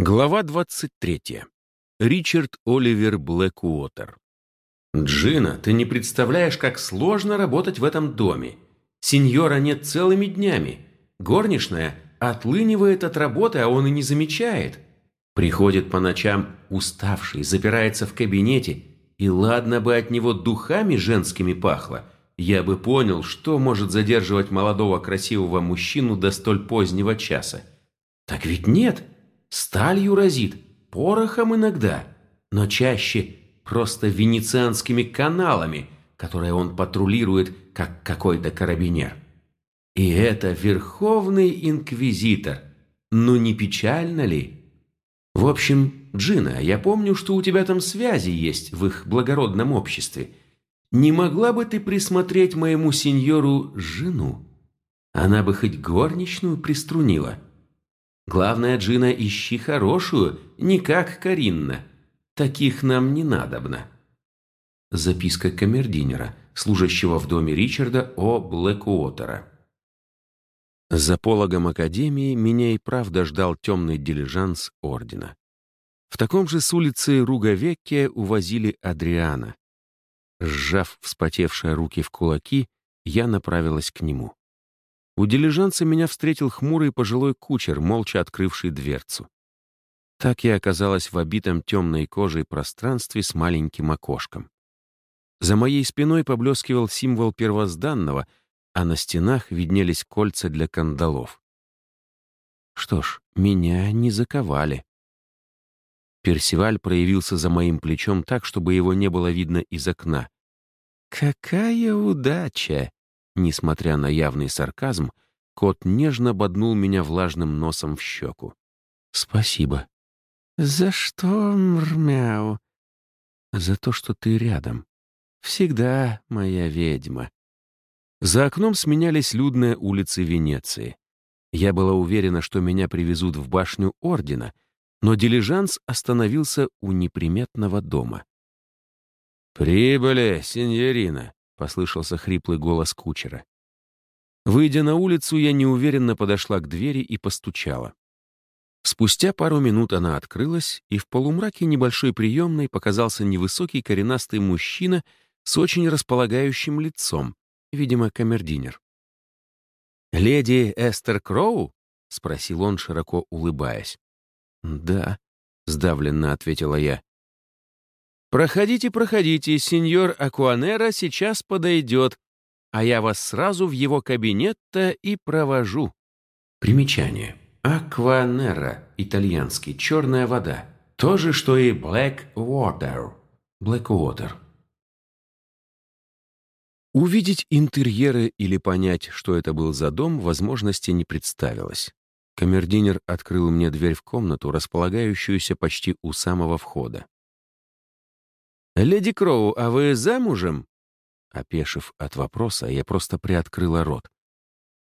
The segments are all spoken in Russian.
Глава 23. Ричард Оливер Блэкуотер. «Джина, ты не представляешь, как сложно работать в этом доме. Сеньора нет целыми днями. Горничная отлынивает от работы, а он и не замечает. Приходит по ночам уставший, запирается в кабинете, и ладно бы от него духами женскими пахло, я бы понял, что может задерживать молодого красивого мужчину до столь позднего часа. Так ведь нет». Сталью разит, порохом иногда, но чаще просто венецианскими каналами, которые он патрулирует, как какой-то карабинер. И это верховный инквизитор. Ну не печально ли? В общем, Джина, я помню, что у тебя там связи есть в их благородном обществе. Не могла бы ты присмотреть моему сеньору жену? Она бы хоть горничную приструнила». Главное, Джина, ищи хорошую, не как Каринна. Таких нам не надобно. Записка камердинера, служащего в доме Ричарда О. Блэкуотера. За пологом Академии меня и правда ждал темный дилижанс Ордена. В таком же с улицы Руговекке увозили Адриана. Сжав вспотевшие руки в кулаки, я направилась к нему. У дилижанса меня встретил хмурый пожилой кучер, молча открывший дверцу. Так я оказалась в обитом темной кожей пространстве с маленьким окошком. За моей спиной поблескивал символ первозданного, а на стенах виднелись кольца для кандалов. Что ж, меня не заковали. Персиваль проявился за моим плечом так, чтобы его не было видно из окна. «Какая удача!» Несмотря на явный сарказм, кот нежно боднул меня влажным носом в щеку. «Спасибо». «За что, мрмяу?» «За то, что ты рядом. Всегда моя ведьма». За окном сменялись людные улицы Венеции. Я была уверена, что меня привезут в башню Ордена, но дилижанс остановился у неприметного дома. «Прибыли, сеньорина!» Послышался хриплый голос кучера. Выйдя на улицу, я неуверенно подошла к двери и постучала. Спустя пару минут она открылась, и в полумраке небольшой приемной показался невысокий коренастый мужчина с очень располагающим лицом, видимо, камердинер. «Леди Эстер Кроу?» — спросил он, широко улыбаясь. «Да», — сдавленно ответила я. «Проходите, проходите, сеньор Акуанера сейчас подойдет, а я вас сразу в его кабинет-то и провожу». Примечание. Акванера, итальянский, черная вода. То же, что и black water. Black water. Увидеть интерьеры или понять, что это был за дом, возможности не представилось. Камердинер открыл мне дверь в комнату, располагающуюся почти у самого входа. «Леди Кроу, а вы замужем?» Опешив от вопроса, я просто приоткрыла рот.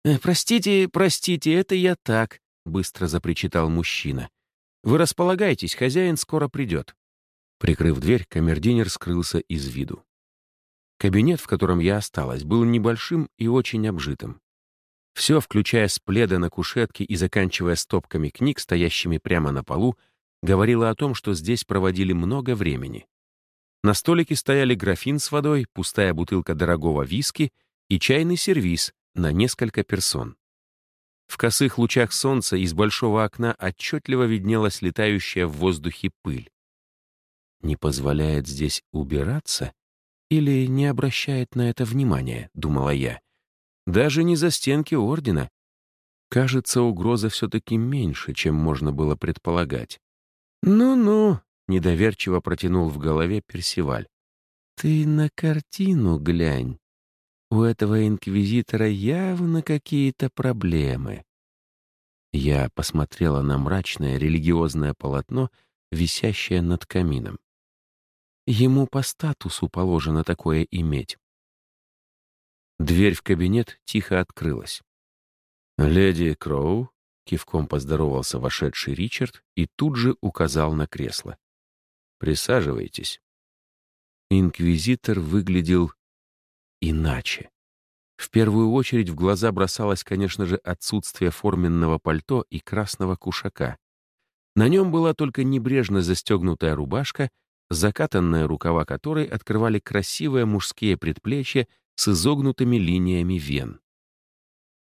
«Э, «Простите, простите, это я так», — быстро запричитал мужчина. «Вы располагайтесь, хозяин скоро придет». Прикрыв дверь, камердинер скрылся из виду. Кабинет, в котором я осталась, был небольшим и очень обжитым. Все, включая с пледа на кушетке и заканчивая стопками книг, стоящими прямо на полу, говорило о том, что здесь проводили много времени. На столике стояли графин с водой, пустая бутылка дорогого виски и чайный сервиз на несколько персон. В косых лучах солнца из большого окна отчетливо виднелась летающая в воздухе пыль. Не позволяет здесь убираться или не обращает на это внимания, думала я. Даже не за стенки ордена. Кажется, угроза все-таки меньше, чем можно было предполагать. «Ну-ну», Недоверчиво протянул в голове Персиваль. «Ты на картину глянь. У этого инквизитора явно какие-то проблемы». Я посмотрела на мрачное религиозное полотно, висящее над камином. Ему по статусу положено такое иметь. Дверь в кабинет тихо открылась. «Леди Кроу», — кивком поздоровался вошедший Ричард и тут же указал на кресло. Присаживайтесь». Инквизитор выглядел иначе. В первую очередь в глаза бросалось, конечно же, отсутствие форменного пальто и красного кушака. На нем была только небрежно застегнутая рубашка, закатанная рукава которой открывали красивые мужские предплечья с изогнутыми линиями вен.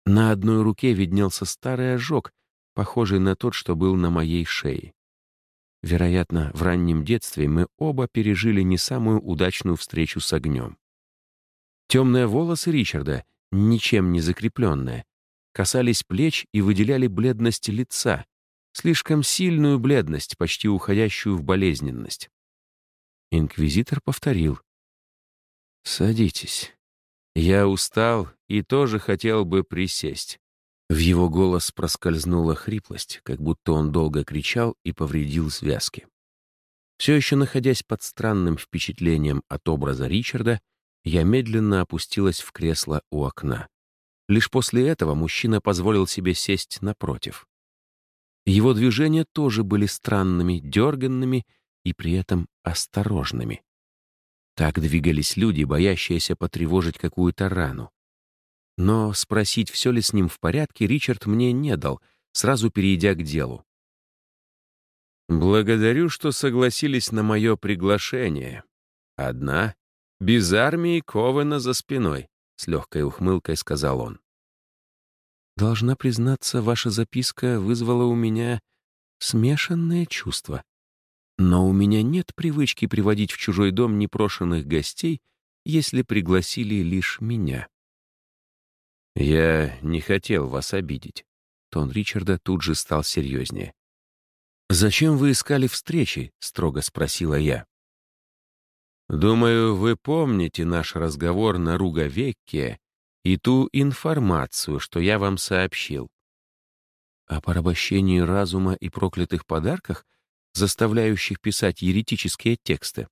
На одной руке виднелся старый ожог, похожий на тот, что был на моей шее. Вероятно, в раннем детстве мы оба пережили не самую удачную встречу с огнем. Темные волосы Ричарда, ничем не закрепленные, касались плеч и выделяли бледность лица, слишком сильную бледность, почти уходящую в болезненность. Инквизитор повторил. «Садитесь. Я устал и тоже хотел бы присесть». В его голос проскользнула хриплость, как будто он долго кричал и повредил связки. Все еще находясь под странным впечатлением от образа Ричарда, я медленно опустилась в кресло у окна. Лишь после этого мужчина позволил себе сесть напротив. Его движения тоже были странными, дерганными и при этом осторожными. Так двигались люди, боящиеся потревожить какую-то рану. Но спросить, все ли с ним в порядке, Ричард мне не дал, сразу перейдя к делу. «Благодарю, что согласились на мое приглашение. Одна, без армии Ковена за спиной», — с легкой ухмылкой сказал он. Должна признаться, ваша записка вызвала у меня смешанные чувства. Но у меня нет привычки приводить в чужой дом непрошенных гостей, если пригласили лишь меня. Я не хотел вас обидеть. Тон Ричарда тут же стал серьезнее. «Зачем вы искали встречи?» — строго спросила я. «Думаю, вы помните наш разговор на Руговекке и ту информацию, что я вам сообщил. О порабощении разума и проклятых подарках, заставляющих писать еретические тексты.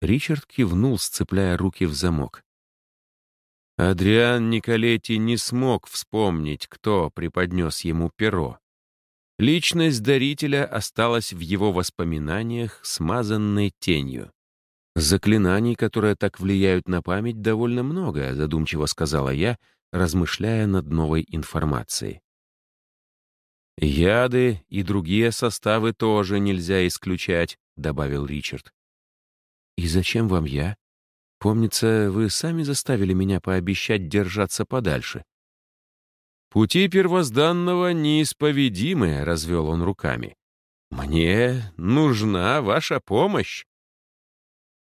Ричард кивнул, сцепляя руки в замок. Адриан Николетти не смог вспомнить, кто преподнес ему перо. Личность дарителя осталась в его воспоминаниях, смазанной тенью. «Заклинаний, которые так влияют на память, довольно много», задумчиво сказала я, размышляя над новой информацией. «Яды и другие составы тоже нельзя исключать», — добавил Ричард. «И зачем вам я? Помнится, вы сами заставили меня пообещать держаться подальше». «Пути первозданного неисповедимы», — развел он руками. «Мне нужна ваша помощь».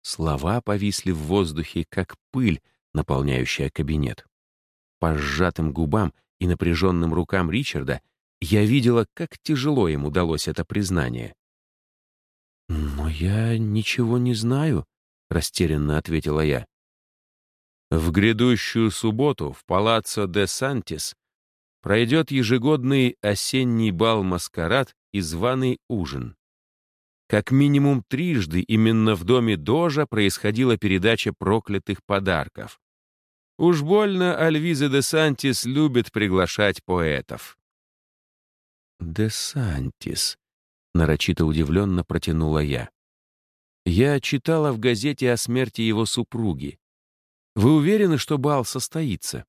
Слова повисли в воздухе, как пыль, наполняющая кабинет. По сжатым губам и напряженным рукам Ричарда я видела, как тяжело им удалось это признание. «Но я ничего не знаю», — растерянно ответила я. В грядущую субботу в палаццо де Сантис пройдет ежегодный осенний бал-маскарад и званый ужин. Как минимум трижды именно в доме Дожа происходила передача проклятых подарков. Уж больно Альвиза де Сантис любит приглашать поэтов. «Де Сантис», — нарочито удивленно протянула я. «Я читала в газете о смерти его супруги. Вы уверены, что бал состоится?»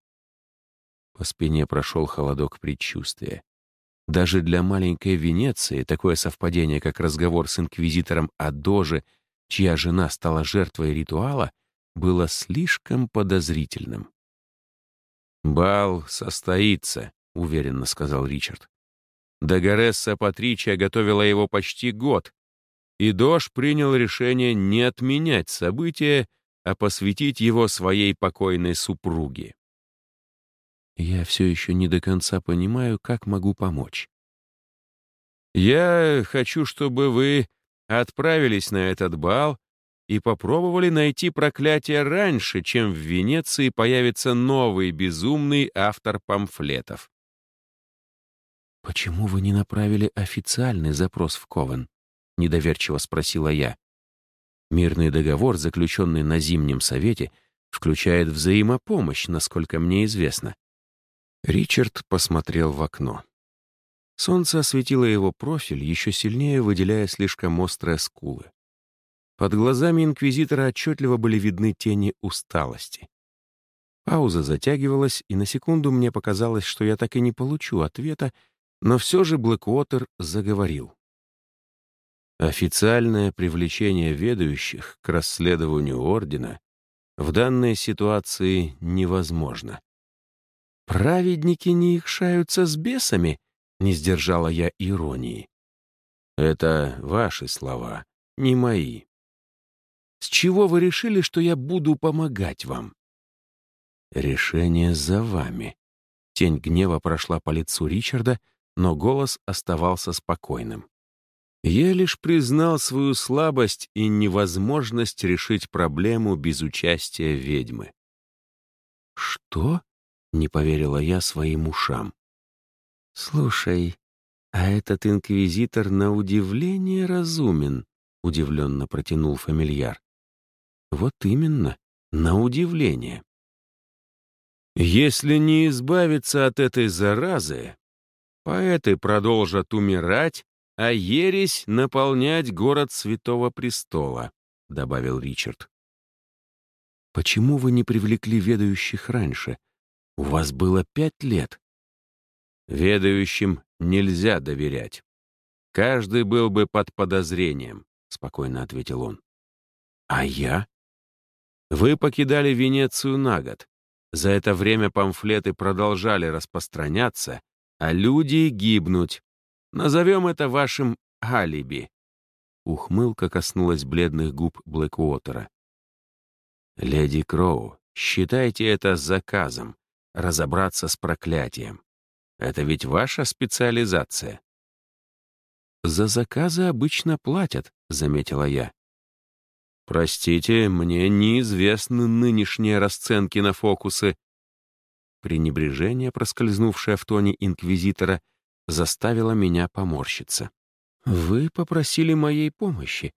По спине прошел холодок предчувствия. Даже для маленькой Венеции такое совпадение, как разговор с инквизитором о Доже, чья жена стала жертвой ритуала, было слишком подозрительным. «Бал состоится», — уверенно сказал Ричард. Дагоресса Патричия готовила его почти год, и Дож принял решение не отменять событие, а посвятить его своей покойной супруге. Я все еще не до конца понимаю, как могу помочь. Я хочу, чтобы вы отправились на этот бал и попробовали найти проклятие раньше, чем в Венеции появится новый безумный автор памфлетов. «Почему вы не направили официальный запрос в Ковен?» — недоверчиво спросила я. Мирный договор, заключенный на Зимнем Совете, включает взаимопомощь, насколько мне известно. Ричард посмотрел в окно. Солнце осветило его профиль, еще сильнее выделяя слишком острые скулы. Под глазами инквизитора отчетливо были видны тени усталости. Пауза затягивалась, и на секунду мне показалось, что я так и не получу ответа, но все же Блэквотер заговорил. Официальное привлечение ведущих к расследованию Ордена в данной ситуации невозможно. «Праведники не ихшаются с бесами», — не сдержала я иронии. «Это ваши слова, не мои». «С чего вы решили, что я буду помогать вам?» «Решение за вами». Тень гнева прошла по лицу Ричарда, но голос оставался спокойным. Я лишь признал свою слабость и невозможность решить проблему без участия ведьмы. «Что?» — не поверила я своим ушам. «Слушай, а этот инквизитор на удивление разумен», — удивленно протянул фамильяр. «Вот именно, на удивление». «Если не избавиться от этой заразы, поэты продолжат умирать, а ересь наполнять город Святого Престола», — добавил Ричард. «Почему вы не привлекли ведающих раньше? У вас было пять лет». «Ведающим нельзя доверять. Каждый был бы под подозрением», — спокойно ответил он. «А я?» «Вы покидали Венецию на год. За это время памфлеты продолжали распространяться, а люди гибнуть. Назовем это вашим алиби». Ухмылка коснулась бледных губ Блэкуотера. «Леди Кроу, считайте это заказом, разобраться с проклятием. Это ведь ваша специализация». «За заказы обычно платят», — заметила я. «Простите, мне неизвестны нынешние расценки на фокусы». Пренебрежение, проскользнувшее в тоне инквизитора, заставило меня поморщиться. «Вы попросили моей помощи.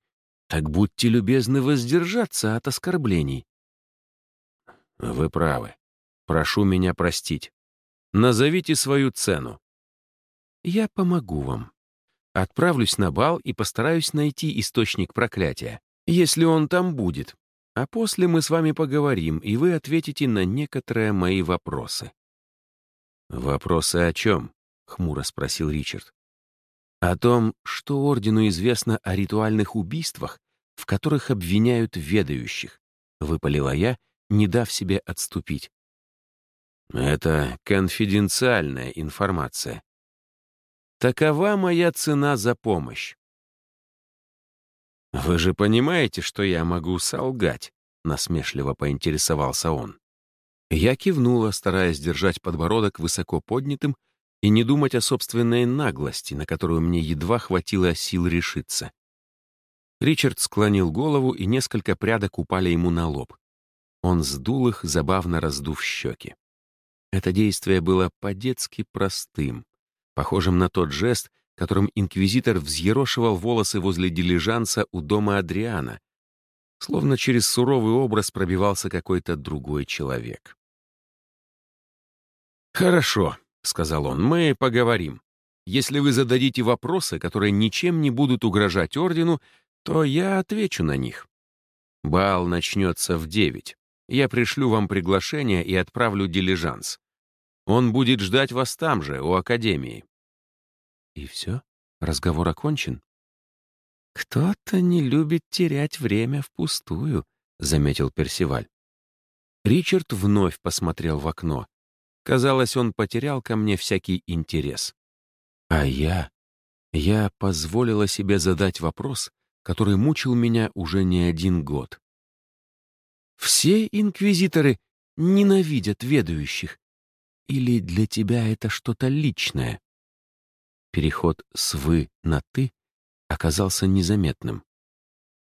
Так будьте любезны воздержаться от оскорблений». «Вы правы. Прошу меня простить. Назовите свою цену». «Я помогу вам. Отправлюсь на бал и постараюсь найти источник проклятия если он там будет. А после мы с вами поговорим, и вы ответите на некоторые мои вопросы». «Вопросы о чем?» — хмуро спросил Ричард. «О том, что Ордену известно о ритуальных убийствах, в которых обвиняют ведающих», — выпалила я, не дав себе отступить. «Это конфиденциальная информация. Такова моя цена за помощь. «Вы же понимаете, что я могу солгать?» — насмешливо поинтересовался он. Я кивнула, стараясь держать подбородок высоко поднятым и не думать о собственной наглости, на которую мне едва хватило сил решиться. Ричард склонил голову, и несколько прядок упали ему на лоб. Он сдул их, забавно раздув щеки. Это действие было по-детски простым, похожим на тот жест, которым инквизитор взъерошивал волосы возле дилижанса у дома Адриана, словно через суровый образ пробивался какой-то другой человек. «Хорошо», — сказал он, — «мы поговорим. Если вы зададите вопросы, которые ничем не будут угрожать Ордену, то я отвечу на них. Бал начнется в девять. Я пришлю вам приглашение и отправлю дилижанс. Он будет ждать вас там же, у Академии. И все? Разговор окончен? «Кто-то не любит терять время впустую», — заметил Персиваль. Ричард вновь посмотрел в окно. Казалось, он потерял ко мне всякий интерес. А я... Я позволила себе задать вопрос, который мучил меня уже не один год. «Все инквизиторы ненавидят ведающих? Или для тебя это что-то личное?» Переход с «вы» на «ты» оказался незаметным.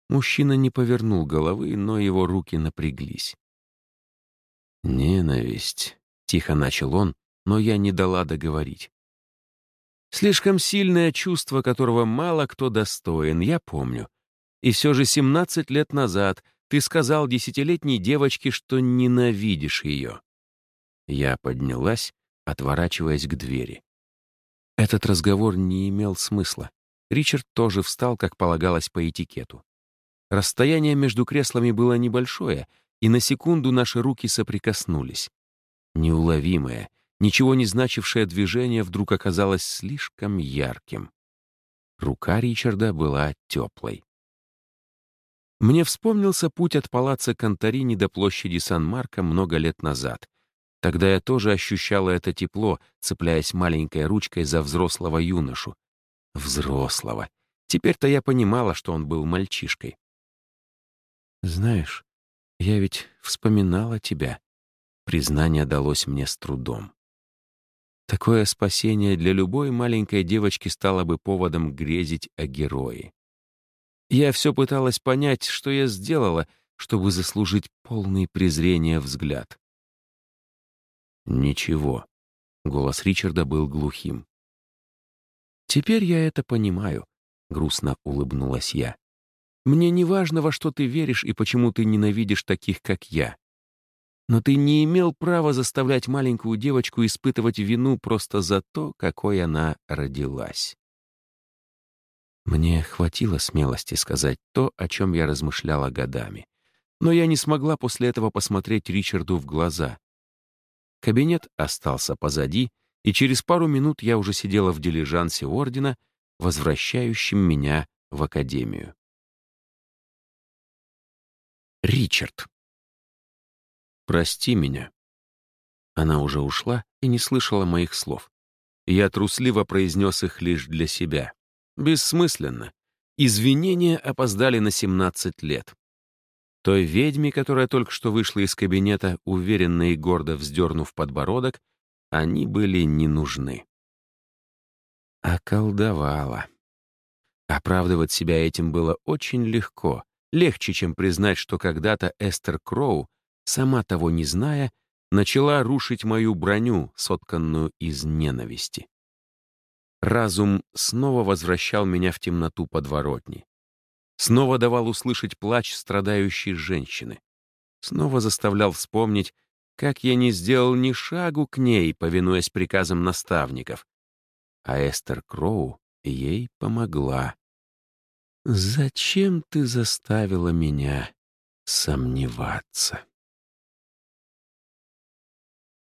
Мужчина не повернул головы, но его руки напряглись. «Ненависть», — тихо начал он, но я не дала договорить. Слишком сильное чувство, которого мало кто достоин, я помню. И все же 17 лет назад ты сказал десятилетней девочке, что ненавидишь ее. Я поднялась, отворачиваясь к двери. Этот разговор не имел смысла. Ричард тоже встал, как полагалось по этикету. Расстояние между креслами было небольшое, и на секунду наши руки соприкоснулись. Неуловимое, ничего не значившее движение вдруг оказалось слишком ярким. Рука Ричарда была теплой. Мне вспомнился путь от палаца Конторини до площади Сан-Марко много лет назад. Тогда я тоже ощущала это тепло, цепляясь маленькой ручкой за взрослого юношу. Взрослого. Теперь-то я понимала, что он был мальчишкой. «Знаешь, я ведь вспоминала тебя». Признание далось мне с трудом. Такое спасение для любой маленькой девочки стало бы поводом грезить о герое. Я все пыталась понять, что я сделала, чтобы заслужить полный презрения взгляд. «Ничего», — голос Ричарда был глухим. «Теперь я это понимаю», — грустно улыбнулась я. «Мне не важно, во что ты веришь и почему ты ненавидишь таких, как я. Но ты не имел права заставлять маленькую девочку испытывать вину просто за то, какой она родилась». Мне хватило смелости сказать то, о чем я размышляла годами. Но я не смогла после этого посмотреть Ричарду в глаза. Кабинет остался позади, и через пару минут я уже сидела в дилижансе ордена, возвращающем меня в академию. Ричард. «Прости меня». Она уже ушла и не слышала моих слов. Я трусливо произнес их лишь для себя. Бессмысленно. Извинения опоздали на 17 лет. Той ведьме, которая только что вышла из кабинета, уверенно и гордо вздернув подбородок, они были не нужны. Околдовала. Оправдывать себя этим было очень легко, легче, чем признать, что когда-то Эстер Кроу, сама того не зная, начала рушить мою броню, сотканную из ненависти. Разум снова возвращал меня в темноту подворотни. Снова давал услышать плач страдающей женщины. Снова заставлял вспомнить, как я не сделал ни шагу к ней, повинуясь приказам наставников. А Эстер Кроу ей помогла. «Зачем ты заставила меня сомневаться?»